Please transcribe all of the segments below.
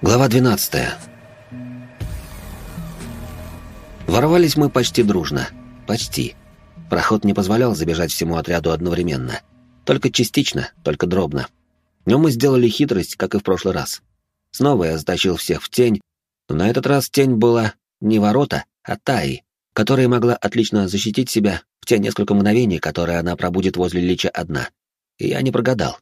Глава 12. Ворвались мы почти дружно. Почти. Проход не позволял забежать всему отряду одновременно. Только частично, только дробно. Но мы сделали хитрость, как и в прошлый раз. Снова я затащил всех в тень, но на этот раз тень была не ворота, а Таи, которая могла отлично защитить себя в те несколько мгновений, которые она пробудет возле Лича одна. И я не прогадал.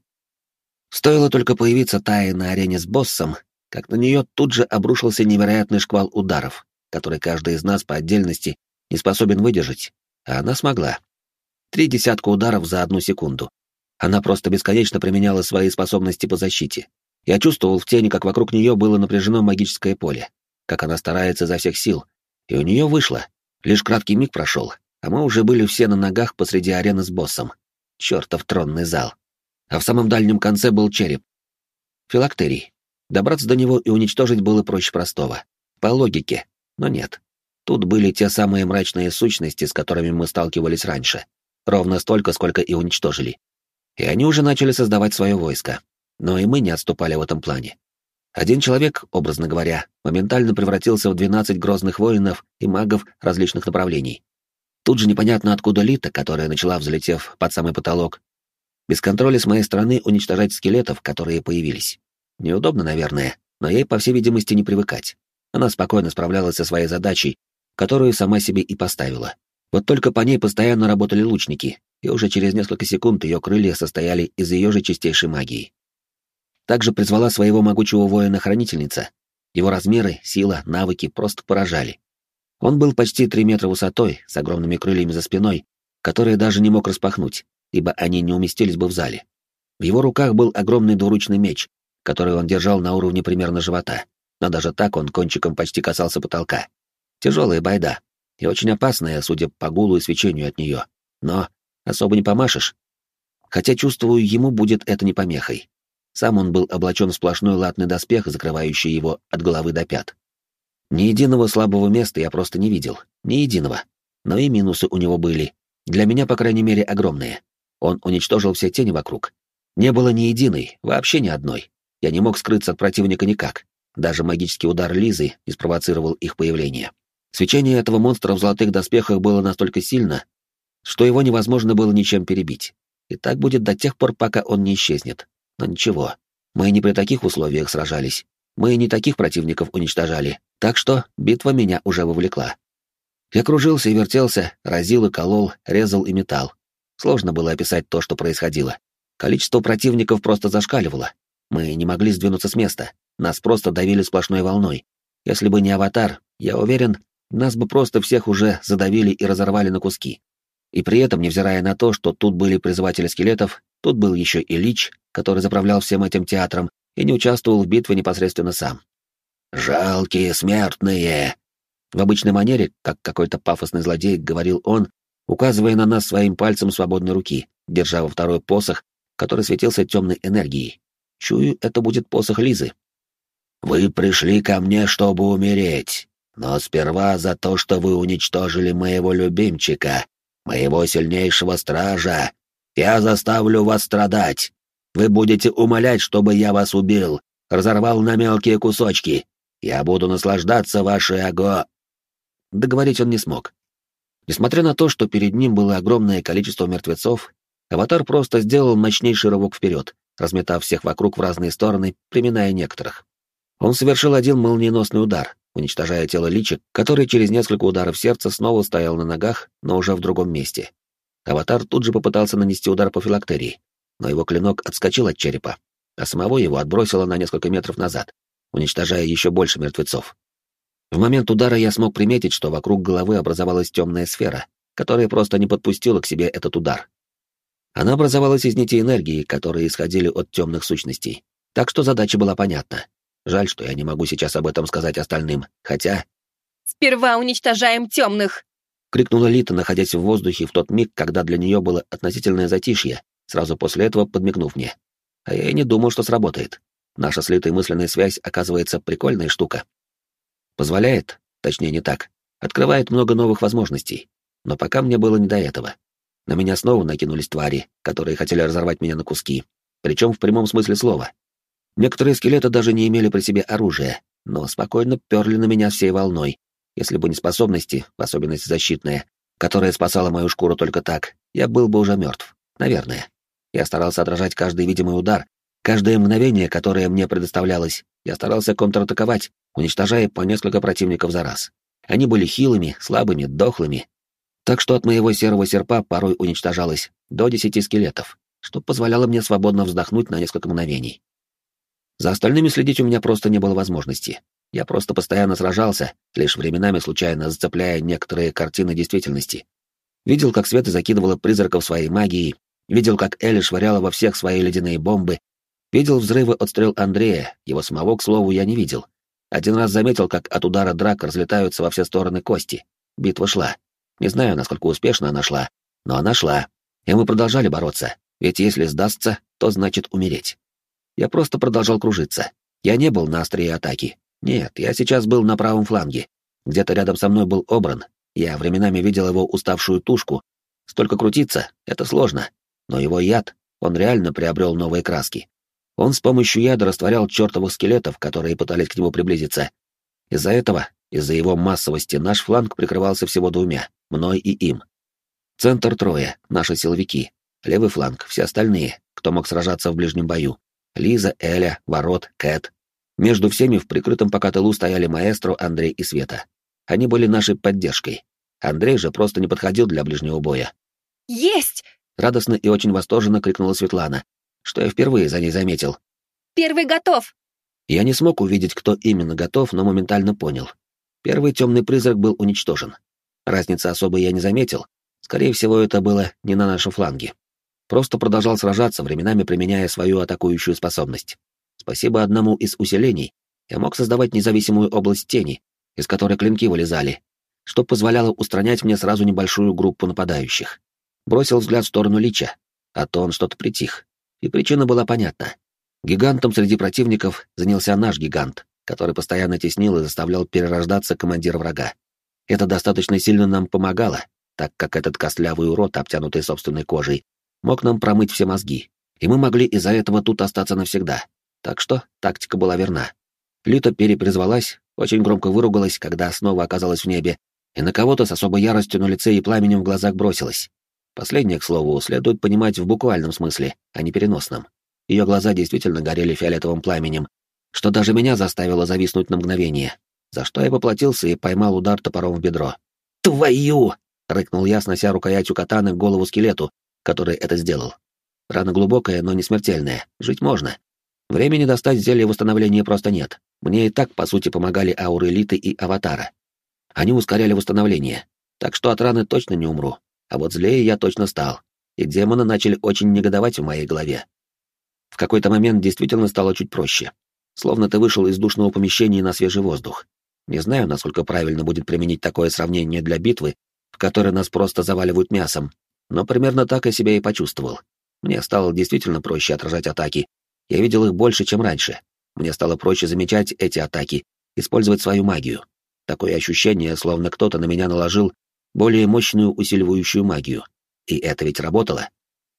Стоило только появиться Таи на арене с боссом, как на нее тут же обрушился невероятный шквал ударов, который каждый из нас по отдельности не способен выдержать, а она смогла. Три десятка ударов за одну секунду. Она просто бесконечно применяла свои способности по защите. Я чувствовал в тени, как вокруг нее было напряжено магическое поле, как она старается изо всех сил, и у нее вышло. Лишь краткий миг прошел, а мы уже были все на ногах посреди арены с боссом. Чертов тронный зал. А в самом дальнем конце был череп. Филактерий. Добраться до него и уничтожить было проще простого. По логике. Но нет. Тут были те самые мрачные сущности, с которыми мы сталкивались раньше. Ровно столько, сколько и уничтожили. И они уже начали создавать свое войско. Но и мы не отступали в этом плане. Один человек, образно говоря, моментально превратился в 12 грозных воинов и магов различных направлений. Тут же непонятно откуда Лита, которая начала, взлетев под самый потолок, без контроля с моей стороны уничтожать скелетов, которые появились. Неудобно, наверное, но ей, по всей видимости, не привыкать. Она спокойно справлялась со своей задачей, которую сама себе и поставила. Вот только по ней постоянно работали лучники, и уже через несколько секунд ее крылья состояли из ее же чистейшей магии. Также призвала своего могучего воина-хранительница. Его размеры, сила, навыки просто поражали. Он был почти три метра высотой, с огромными крыльями за спиной, которые даже не мог распахнуть, ибо они не уместились бы в зале. В его руках был огромный двуручный меч, который он держал на уровне примерно живота, но даже так он кончиком почти касался потолка. Тяжелая байда, и очень опасная, судя по гулу и свечению от нее. Но особо не помашешь. Хотя, чувствую, ему будет это не помехой. Сам он был облачен в сплошной латный доспех, закрывающий его от головы до пят. Ни единого слабого места я просто не видел, ни единого. Но и минусы у него были. Для меня, по крайней мере, огромные. Он уничтожил все тени вокруг. Не было ни единой, вообще ни одной. Я не мог скрыться от противника никак. Даже магический удар Лизы не спровоцировал их появление. Свечение этого монстра в золотых доспехах было настолько сильно, что его невозможно было ничем перебить. И так будет до тех пор, пока он не исчезнет. Но ничего, мы не при таких условиях сражались. Мы не таких противников уничтожали, так что битва меня уже вовлекла. Я кружился и вертелся, разил и колол, резал и метал. Сложно было описать то, что происходило. Количество противников просто зашкаливало. Мы не могли сдвинуться с места. Нас просто давили сплошной волной. Если бы не аватар, я уверен, нас бы просто всех уже задавили и разорвали на куски. И при этом, невзирая на то, что тут были призыватели скелетов, тут был еще и Лич, который заправлял всем этим театром и не участвовал в битве непосредственно сам. «Жалкие смертные!» В обычной манере, как какой-то пафосный злодей, говорил он, указывая на нас своим пальцем свободной руки, держа во второй посох, который светился темной энергией. Чую, это будет посох Лизы. «Вы пришли ко мне, чтобы умереть, но сперва за то, что вы уничтожили моего любимчика, моего сильнейшего стража, я заставлю вас страдать. Вы будете умолять, чтобы я вас убил, разорвал на мелкие кусочки. Я буду наслаждаться вашей ого...» Договорить он не смог. Несмотря на то, что перед ним было огромное количество мертвецов, аватар просто сделал мощнейший рывок вперед, разметав всех вокруг в разные стороны, приминая некоторых. Он совершил один молниеносный удар, уничтожая тело личик, который через несколько ударов сердца снова стоял на ногах, но уже в другом месте. Аватар тут же попытался нанести удар по филактерии, но его клинок отскочил от черепа, а самого его отбросило на несколько метров назад, уничтожая еще больше мертвецов. В момент удара я смог приметить, что вокруг головы образовалась темная сфера, которая просто не подпустила к себе этот удар. Она образовалась из нити энергии, которые исходили от темных сущностей, так что задача была понятна. Жаль, что я не могу сейчас об этом сказать остальным, хотя... «Сперва уничтожаем темных!» — крикнула Лита, находясь в воздухе в тот миг, когда для нее было относительное затишье, сразу после этого подмигнув мне. А я и не думал, что сработает. Наша слитая мысленная связь, оказывается, прикольная штука. Позволяет, точнее не так, открывает много новых возможностей. Но пока мне было не до этого. На меня снова накинулись твари, которые хотели разорвать меня на куски, причем в прямом смысле слова. Некоторые скелеты даже не имели при себе оружия, но спокойно перли на меня всей волной. Если бы не способности, в особенности защитные, которая спасала мою шкуру только так, я был бы уже мертв. Наверное. Я старался отражать каждый видимый удар, каждое мгновение, которое мне предоставлялось. Я старался контратаковать, уничтожая по несколько противников за раз. Они были хилыми, слабыми, дохлыми. Так что от моего серого серпа порой уничтожалось до десяти скелетов, что позволяло мне свободно вздохнуть на несколько мгновений. За остальными следить у меня просто не было возможности. Я просто постоянно сражался, лишь временами случайно зацепляя некоторые картины действительности. Видел, как Света закидывала призраков своей магией, видел, как Элли швыряла во всех свои ледяные бомбы, видел взрывы от стрел Андрея, его самого, к слову, я не видел. Один раз заметил, как от удара драк разлетаются во все стороны кости. Битва шла. Не знаю, насколько успешно она шла, но она шла. И мы продолжали бороться, ведь если сдастся, то значит умереть. Я просто продолжал кружиться. Я не был на острие атаки. Нет, я сейчас был на правом фланге. Где-то рядом со мной был Обран. Я временами видел его уставшую тушку. Столько крутиться — это сложно. Но его яд, он реально приобрел новые краски. Он с помощью яда растворял чертовых скелетов, которые пытались к нему приблизиться. Из-за этого, из-за его массовости, наш фланг прикрывался всего двумя — мной и им. Центр трое, наши силовики. Левый фланг — все остальные, кто мог сражаться в ближнем бою. Лиза, Эля, Ворот, Кэт. Между всеми в прикрытом пока тылу стояли маэстро, Андрей и Света. Они были нашей поддержкой. Андрей же просто не подходил для ближнего боя. «Есть!» — радостно и очень восторженно крикнула Светлана, что я впервые за ней заметил. «Первый готов!» Я не смог увидеть, кто именно готов, но моментально понял. Первый темный призрак был уничтожен. Разницы особой я не заметил. Скорее всего, это было не на нашем фланге. Просто продолжал сражаться, временами применяя свою атакующую способность. Спасибо одному из усилений, я мог создавать независимую область тени, из которой клинки вылезали, что позволяло устранять мне сразу небольшую группу нападающих. Бросил взгляд в сторону Лича, а то он что-то притих. И причина была понятна. Гигантом среди противников занялся наш гигант, который постоянно теснил и заставлял перерождаться командира врага. Это достаточно сильно нам помогало, так как этот костлявый урод, обтянутый собственной кожей, мог нам промыть все мозги, и мы могли из-за этого тут остаться навсегда. Так что тактика была верна. Лита перепризвалась, очень громко выругалась, когда снова оказалась в небе, и на кого-то с особой яростью на лице и пламенем в глазах бросилась. Последнее, к слову, следует понимать в буквальном смысле, а не переносном. Ее глаза действительно горели фиолетовым пламенем, что даже меня заставило зависнуть на мгновение, за что я поплатился и поймал удар топором в бедро. «Твою!» — рыкнул я, снося рукоятью катаны голову скелету, который это сделал. Рана глубокая, но не смертельная. Жить можно. Времени достать зелье восстановления просто нет. Мне и так, по сути, помогали ауры элиты и аватара. Они ускоряли восстановление. Так что от раны точно не умру. А вот злее я точно стал. И демоны начали очень негодовать в моей голове. В какой-то момент действительно стало чуть проще. Словно ты вышел из душного помещения на свежий воздух. Не знаю, насколько правильно будет применить такое сравнение для битвы, в которой нас просто заваливают мясом, но примерно так я себя и почувствовал. Мне стало действительно проще отражать атаки. Я видел их больше, чем раньше. Мне стало проще замечать эти атаки, использовать свою магию. Такое ощущение, словно кто-то на меня наложил более мощную усиливающую магию. И это ведь работало.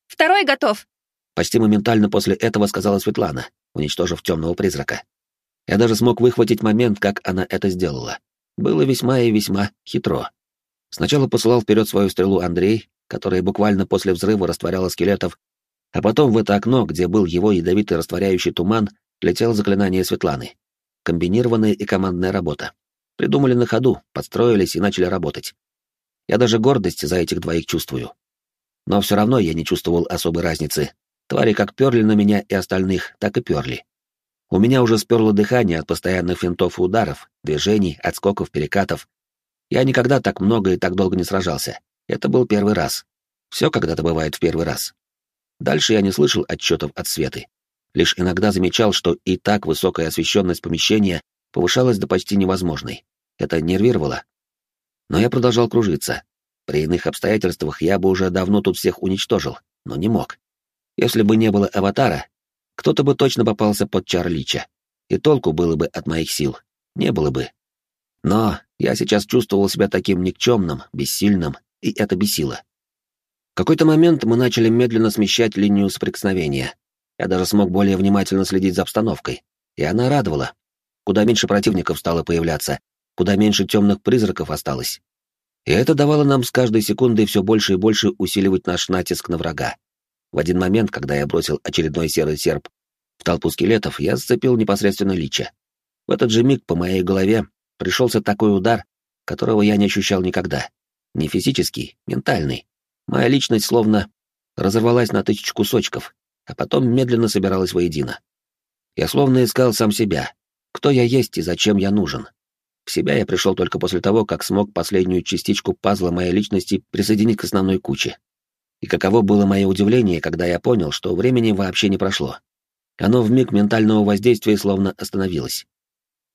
«Второй готов!» Почти моментально после этого сказала Светлана, уничтожив темного призрака. Я даже смог выхватить момент, как она это сделала. Было весьма и весьма хитро. Сначала посылал вперед свою стрелу Андрей, которая буквально после взрыва растворяла скелетов, а потом в это окно, где был его ядовитый растворяющий туман, летел заклинание Светланы. Комбинированная и командная работа. Придумали на ходу, подстроились и начали работать. Я даже гордость за этих двоих чувствую. Но все равно я не чувствовал особой разницы. Твари как перли на меня и остальных, так и перли. У меня уже сперло дыхание от постоянных финтов и ударов, движений, отскоков, перекатов. Я никогда так много и так долго не сражался. Это был первый раз. Все когда-то бывает в первый раз. Дальше я не слышал отчетов от Светы. Лишь иногда замечал, что и так высокая освещенность помещения повышалась до почти невозможной. Это нервировало. Но я продолжал кружиться. При иных обстоятельствах я бы уже давно тут всех уничтожил, но не мог. Если бы не было аватара, кто-то бы точно попался под Чарлича. И толку было бы от моих сил. Не было бы. Но я сейчас чувствовал себя таким никчемным, бессильным и это бесило. В какой-то момент мы начали медленно смещать линию соприкосновения. Я даже смог более внимательно следить за обстановкой. И она радовала. Куда меньше противников стало появляться, куда меньше темных призраков осталось. И это давало нам с каждой секундой все больше и больше усиливать наш натиск на врага. В один момент, когда я бросил очередной серый серп в толпу скелетов, я сцепил непосредственно лича. В этот же миг по моей голове пришелся такой удар, которого я не ощущал никогда. Не физический, ментальный. Моя личность словно разорвалась на тысячу кусочков, а потом медленно собиралась воедино. Я словно искал сам себя, кто я есть и зачем я нужен. В себя я пришел только после того, как смог последнюю частичку пазла моей личности присоединить к основной куче. И каково было мое удивление, когда я понял, что времени вообще не прошло. Оно в миг ментального воздействия словно остановилось.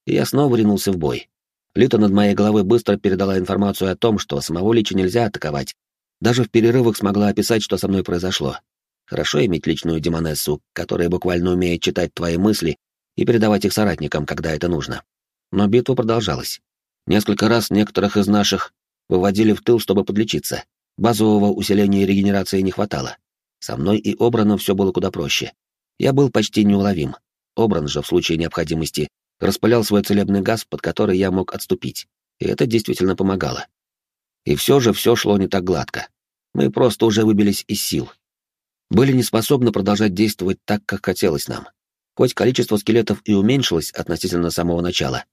И я снова ринулся в бой. Лита над моей головой быстро передала информацию о том, что самого Лича нельзя атаковать. Даже в перерывах смогла описать, что со мной произошло. Хорошо иметь личную демонессу, которая буквально умеет читать твои мысли и передавать их соратникам, когда это нужно. Но битва продолжалась. Несколько раз некоторых из наших выводили в тыл, чтобы подлечиться. Базового усиления регенерации не хватало. Со мной и Обраном все было куда проще. Я был почти неуловим. Обран же в случае необходимости распылял свой целебный газ, под который я мог отступить. И это действительно помогало. И все же все шло не так гладко. Мы просто уже выбились из сил. Были не способны продолжать действовать так, как хотелось нам. Хоть количество скелетов и уменьшилось относительно самого начала.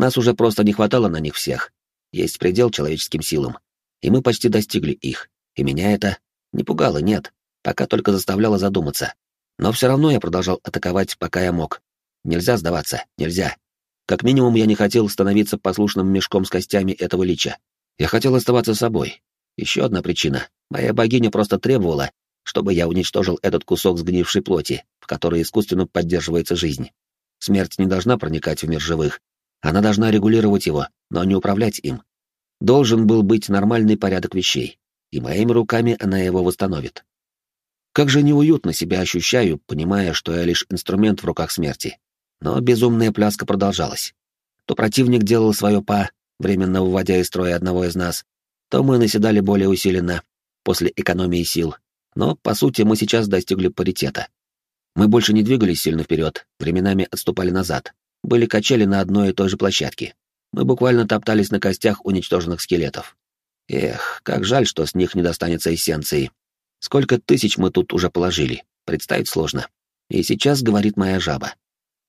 Нас уже просто не хватало на них всех. Есть предел человеческим силам. И мы почти достигли их. И меня это не пугало, нет. Пока только заставляло задуматься. Но все равно я продолжал атаковать, пока я мог. Нельзя сдаваться, нельзя. Как минимум, я не хотел становиться послушным мешком с костями этого лича. Я хотел оставаться собой. Еще одна причина. Моя богиня просто требовала, чтобы я уничтожил этот кусок сгнившей плоти, в которой искусственно поддерживается жизнь. Смерть не должна проникать в мир живых. Она должна регулировать его, но не управлять им. Должен был быть нормальный порядок вещей, и моими руками она его восстановит. Как же неуютно себя ощущаю, понимая, что я лишь инструмент в руках смерти. Но безумная пляска продолжалась. То противник делал свое па, временно выводя из строя одного из нас, то мы наседали более усиленно, после экономии сил. Но, по сути, мы сейчас достигли паритета. Мы больше не двигались сильно вперед, временами отступали назад. Были качели на одной и той же площадке. Мы буквально топтались на костях уничтоженных скелетов. Эх, как жаль, что с них не достанется эссенции. Сколько тысяч мы тут уже положили, представить сложно. И сейчас говорит моя жаба.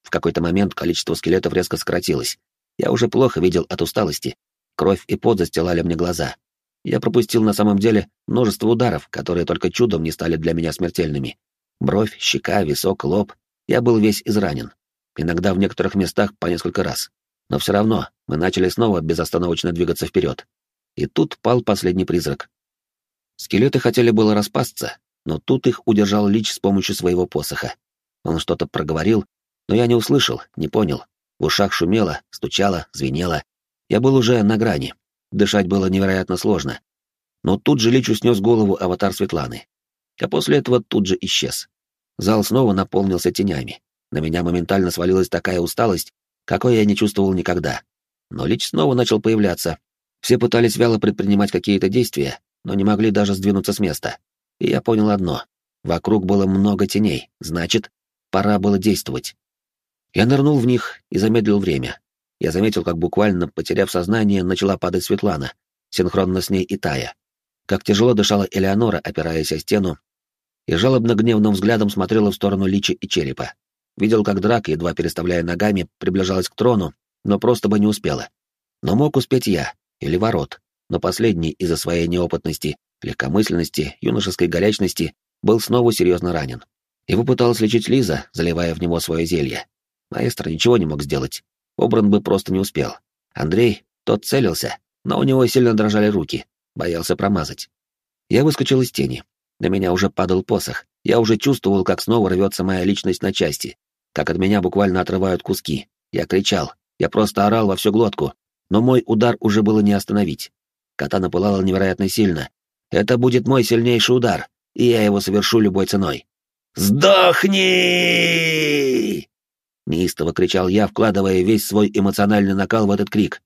В какой-то момент количество скелетов резко сократилось. Я уже плохо видел от усталости. Кровь и пот застилали мне глаза. Я пропустил на самом деле множество ударов, которые только чудом не стали для меня смертельными. Бровь, щека, висок, лоб. Я был весь изранен. Иногда в некоторых местах по несколько раз. Но все равно мы начали снова безостановочно двигаться вперед. И тут пал последний призрак. Скелеты хотели было распасться, но тут их удержал Лич с помощью своего посоха. Он что-то проговорил, но я не услышал, не понял. В ушах шумело, стучало, звенело. Я был уже на грани. Дышать было невероятно сложно. Но тут же Личу снес голову аватар Светланы. А после этого тут же исчез. Зал снова наполнился тенями. На меня моментально свалилась такая усталость, какой я не чувствовал никогда. Но Лич снова начал появляться. Все пытались вяло предпринимать какие-то действия, но не могли даже сдвинуться с места. И я понял одно. Вокруг было много теней, значит, пора было действовать. Я нырнул в них и замедлил время. Я заметил, как буквально, потеряв сознание, начала падать Светлана, синхронно с ней и Тая. Как тяжело дышала Элеонора, опираясь о стену, и жалобно-гневным взглядом смотрела в сторону Личи и Черепа. Видел, как драка, едва переставляя ногами, приближалась к трону, но просто бы не успела. Но мог успеть я, или ворот, но последний из-за своей неопытности, легкомысленности, юношеской горячности был снова серьезно ранен. Его пыталась лечить Лиза, заливая в него свое зелье. Маэстро ничего не мог сделать. Обран бы просто не успел. Андрей, тот целился, но у него сильно дрожали руки, боялся промазать. Я выскочил из тени. На меня уже падал посох. Я уже чувствовал, как снова рвется моя личность на части, как от меня буквально отрывают куски. Я кричал, я просто орал во всю глотку, но мой удар уже было не остановить. Катана пылала невероятно сильно. Это будет мой сильнейший удар, и я его совершу любой ценой. «Сдохни!» Неистово кричал я, вкладывая весь свой эмоциональный накал в этот крик.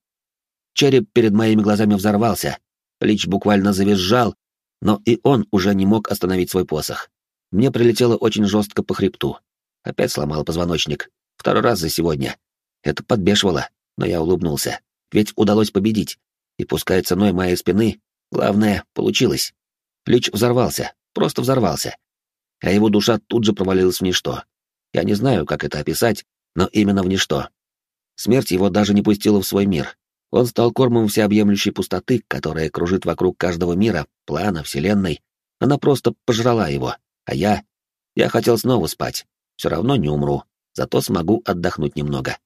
Череп перед моими глазами взорвался. Лич буквально завизжал, но и он уже не мог остановить свой посох. Мне прилетело очень жестко по хребту. Опять сломал позвоночник. Второй раз за сегодня. Это подбешивало, но я улыбнулся. Ведь удалось победить. И пускай ценой моей спины, главное, получилось. Лич взорвался, просто взорвался. А его душа тут же провалилась в ничто. Я не знаю, как это описать, но именно в ничто. Смерть его даже не пустила в свой мир. Он стал кормом всеобъемлющей пустоты, которая кружит вокруг каждого мира, плана, вселенной. Она просто пожрала его. А я... Я хотел снова спать. Все равно не умру. Зато смогу отдохнуть немного.